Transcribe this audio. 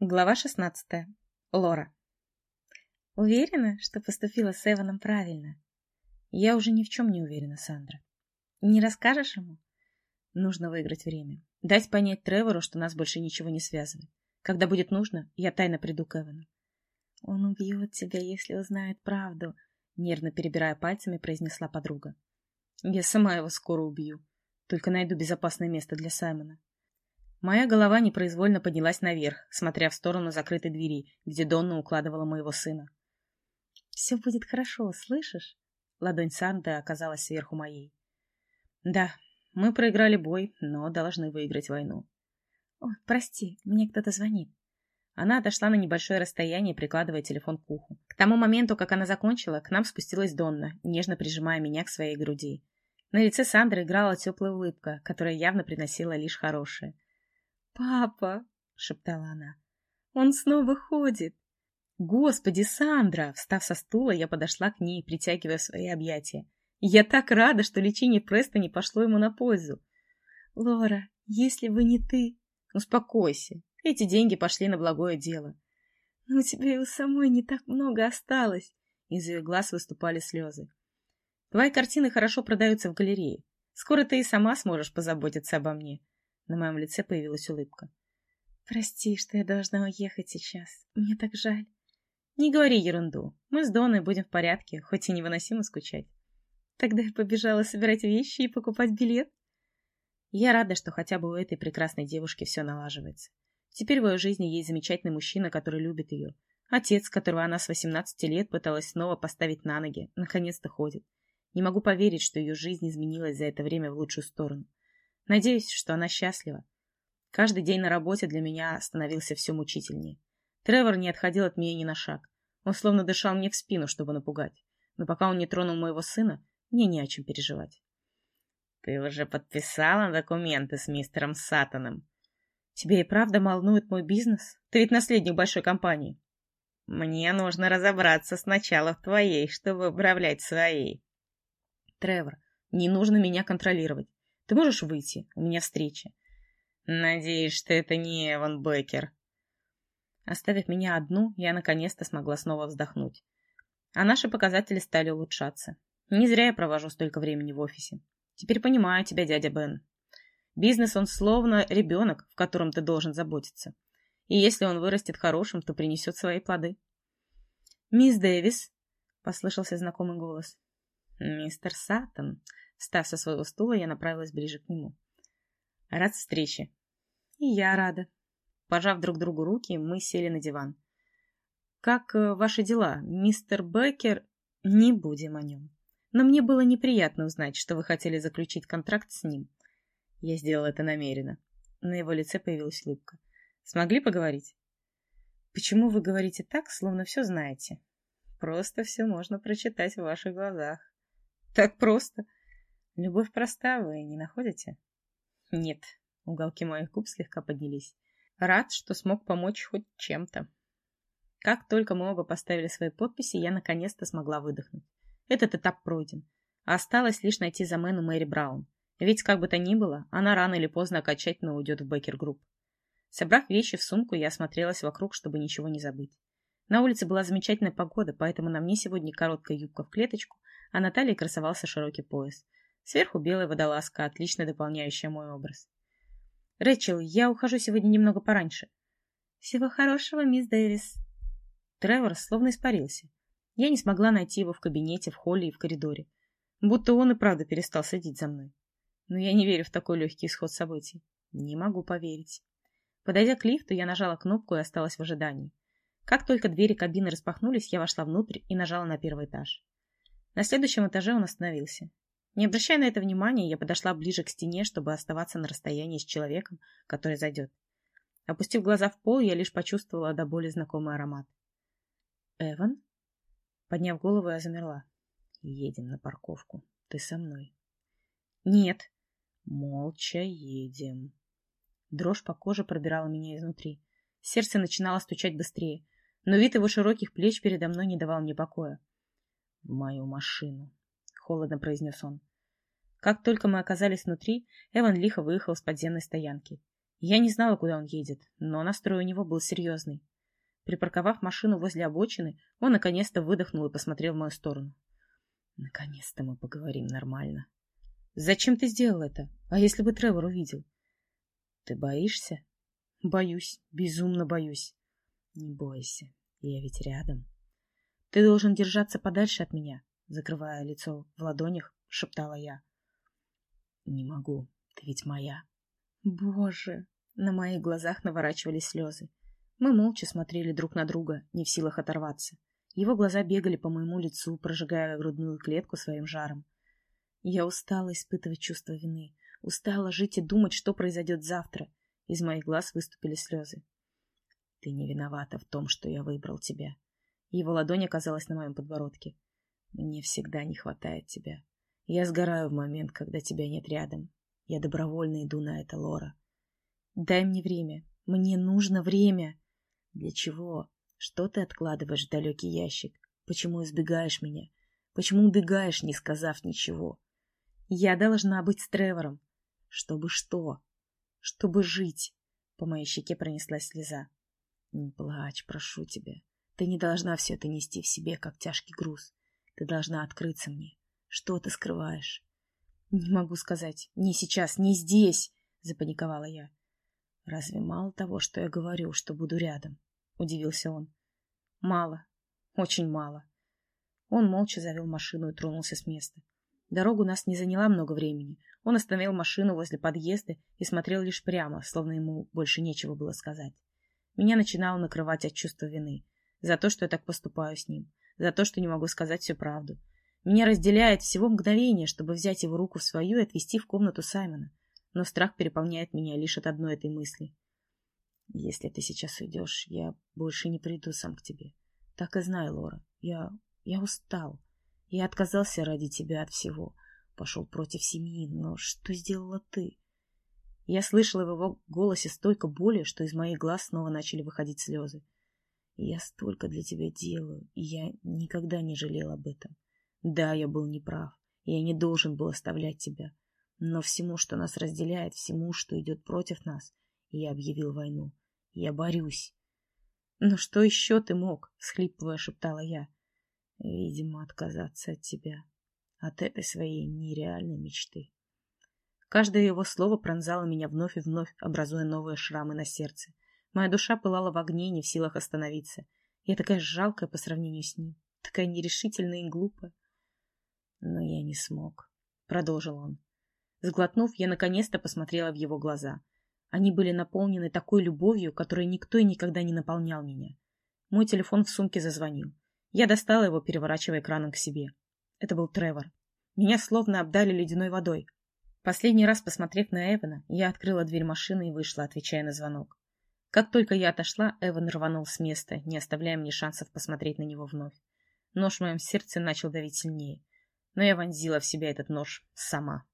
Глава 16. Лора. Уверена, что поступила с Эваном правильно? Я уже ни в чем не уверена, Сандра. Не расскажешь ему? Нужно выиграть время. Дать понять Тревору, что нас больше ничего не связывает. Когда будет нужно, я тайно приду к Эвану. Он убьет тебя, если узнает правду, нервно перебирая пальцами, произнесла подруга. Я сама его скоро убью. Только найду безопасное место для Саймона. Моя голова непроизвольно поднялась наверх, смотря в сторону закрытой двери, где Донна укладывала моего сына. «Все будет хорошо, слышишь?» Ладонь Санды оказалась сверху моей. «Да, мы проиграли бой, но должны выиграть войну». «Ой, прости, мне кто-то звонит». Она отошла на небольшое расстояние, прикладывая телефон к уху. К тому моменту, как она закончила, к нам спустилась Донна, нежно прижимая меня к своей груди. На лице Сандры играла теплая улыбка, которая явно приносила лишь хорошее. «Папа!» — шептала она. «Он снова ходит!» «Господи, Сандра!» Встав со стула, я подошла к ней, притягивая свои объятия. «Я так рада, что лечение Преста не пошло ему на пользу!» «Лора, если бы не ты...» «Успокойся. Эти деньги пошли на благое дело». «Но у тебя и у самой не так много осталось!» Из ее глаз выступали слезы. «Твои картины хорошо продаются в галерее. Скоро ты и сама сможешь позаботиться обо мне. На моем лице появилась улыбка. «Прости, что я должна уехать сейчас. Мне так жаль». «Не говори ерунду. Мы с Доной будем в порядке, хоть и невыносимо скучать». Тогда я побежала собирать вещи и покупать билет. Я рада, что хотя бы у этой прекрасной девушки все налаживается. Теперь в ее жизни есть замечательный мужчина, который любит ее. Отец, которого она с 18 лет пыталась снова поставить на ноги, наконец-то ходит. Не могу поверить, что ее жизнь изменилась за это время в лучшую сторону. Надеюсь, что она счастлива. Каждый день на работе для меня становился все мучительнее. Тревор не отходил от меня ни на шаг. Он словно дышал мне в спину, чтобы напугать. Но пока он не тронул моего сына, мне не о чем переживать. «Ты уже подписала документы с мистером Сатаном?» «Тебе и правда волнует мой бизнес? Ты ведь наследник большой компании». «Мне нужно разобраться сначала в твоей, чтобы управлять своей». «Тревор, не нужно меня контролировать. Ты можешь выйти? У меня встреча. Надеюсь, что это не Эван Беккер. Оставив меня одну, я наконец-то смогла снова вздохнуть. А наши показатели стали улучшаться. Не зря я провожу столько времени в офисе. Теперь понимаю тебя, дядя Бен. Бизнес, он словно ребенок, в котором ты должен заботиться. И если он вырастет хорошим, то принесет свои плоды. «Мисс Дэвис», — послышался знакомый голос. «Мистер Саттон», Встав со своего стула, я направилась ближе к нему. Рад встрече. И я рада. Пожав друг другу руки, мы сели на диван. Как э, ваши дела, мистер Беккер? Не будем о нем. Но мне было неприятно узнать, что вы хотели заключить контракт с ним. Я сделал это намеренно. На его лице появилась улыбка. Смогли поговорить? Почему вы говорите так, словно все знаете? Просто все можно прочитать в ваших глазах. Так просто. Любовь проста, вы не находите? Нет. Уголки моих губ слегка поднялись. Рад, что смог помочь хоть чем-то. Как только мы оба поставили свои подписи, я наконец-то смогла выдохнуть. Этот этап пройден. Осталось лишь найти замену Мэри Браун. Ведь, как бы то ни было, она рано или поздно окончательно уйдет в Беккер Групп. Собрав вещи в сумку, я осмотрелась вокруг, чтобы ничего не забыть. На улице была замечательная погода, поэтому на мне сегодня короткая юбка в клеточку, а на талии красовался широкий пояс. Сверху белая водолазка, отлично дополняющая мой образ. «Рэчел, я ухожу сегодня немного пораньше». «Всего хорошего, мисс Дэвис». Тревор словно испарился. Я не смогла найти его в кабинете, в холле и в коридоре. Будто он и правда перестал следить за мной. Но я не верю в такой легкий исход событий. Не могу поверить. Подойдя к лифту, я нажала кнопку и осталась в ожидании. Как только двери кабины распахнулись, я вошла внутрь и нажала на первый этаж. На следующем этаже он остановился. Не обращая на это внимания, я подошла ближе к стене, чтобы оставаться на расстоянии с человеком, который зайдет. Опустив глаза в пол, я лишь почувствовала до боли знакомый аромат. «Эван?» Подняв голову, я замерла. «Едем на парковку. Ты со мной?» «Нет». «Молча едем». Дрожь по коже пробирала меня изнутри. Сердце начинало стучать быстрее, но вид его широких плеч передо мной не давал мне покоя. «В мою машину», — холодно произнес он. Как только мы оказались внутри, Эван лихо выехал с подземной стоянки. Я не знала, куда он едет, но настрой у него был серьезный. Припарковав машину возле обочины, он наконец-то выдохнул и посмотрел в мою сторону. Наконец-то мы поговорим нормально. Зачем ты сделал это? А если бы Тревор увидел? Ты боишься? Боюсь, безумно боюсь. Не бойся, я ведь рядом. Ты должен держаться подальше от меня, закрывая лицо в ладонях, шептала я. Не могу, ты ведь моя. Боже, на моих глазах наворачивались слезы. Мы молча смотрели друг на друга, не в силах оторваться. Его глаза бегали по моему лицу, прожигая грудную клетку своим жаром. Я устала испытывать чувство вины, устала жить и думать, что произойдет завтра. Из моих глаз выступили слезы. Ты не виновата в том, что я выбрал тебя. Его ладонь оказалась на моем подбородке. Мне всегда не хватает тебя. Я сгораю в момент, когда тебя нет рядом. Я добровольно иду на это, Лора. Дай мне время. Мне нужно время. Для чего? Что ты откладываешь в далекий ящик? Почему избегаешь меня? Почему убегаешь, не сказав ничего? Я должна быть с Тревором. Чтобы что? Чтобы жить. По моей щеке пронеслась слеза. Не плачь, прошу тебя. Ты не должна все это нести в себе, как тяжкий груз. Ты должна открыться мне. Что ты скрываешь? Не могу сказать. Не сейчас, не здесь, запаниковала я. Разве мало того, что я говорю, что буду рядом? Удивился он. Мало. Очень мало. Он молча завел машину и тронулся с места. Дорога у нас не заняла много времени. Он остановил машину возле подъезда и смотрел лишь прямо, словно ему больше нечего было сказать. Меня начинало накрывать от чувства вины. За то, что я так поступаю с ним. За то, что не могу сказать всю правду. Меня разделяет всего мгновение, чтобы взять его руку в свою и отвезти в комнату Саймона. Но страх переполняет меня лишь от одной этой мысли. Если ты сейчас уйдешь, я больше не приду сам к тебе. Так и знай, Лора. Я... я устал. Я отказался ради тебя от всего. Пошел против семьи, но что сделала ты? Я слышала в его голосе столько боли, что из моих глаз снова начали выходить слезы. Я столько для тебя делаю, и я никогда не жалел об этом. Да, я был неправ, я не должен был оставлять тебя. Но всему, что нас разделяет, всему, что идет против нас, я объявил войну. Я борюсь. — Но что еще ты мог? — схлипывая шептала я. Видимо, отказаться от тебя, от этой своей нереальной мечты. Каждое его слово пронзало меня вновь и вновь, образуя новые шрамы на сердце. Моя душа пылала в огне, не в силах остановиться. Я такая жалкая по сравнению с ним, такая нерешительная и глупая. Но я не смог, — продолжил он. Сглотнув, я наконец-то посмотрела в его глаза. Они были наполнены такой любовью, которой никто и никогда не наполнял меня. Мой телефон в сумке зазвонил. Я достала его, переворачивая экраном к себе. Это был Тревор. Меня словно обдали ледяной водой. Последний раз посмотрев на Эвана, я открыла дверь машины и вышла, отвечая на звонок. Как только я отошла, Эван рванул с места, не оставляя мне шансов посмотреть на него вновь. Нож в моем сердце начал давить сильнее, но я вонзила в себя этот нож сама.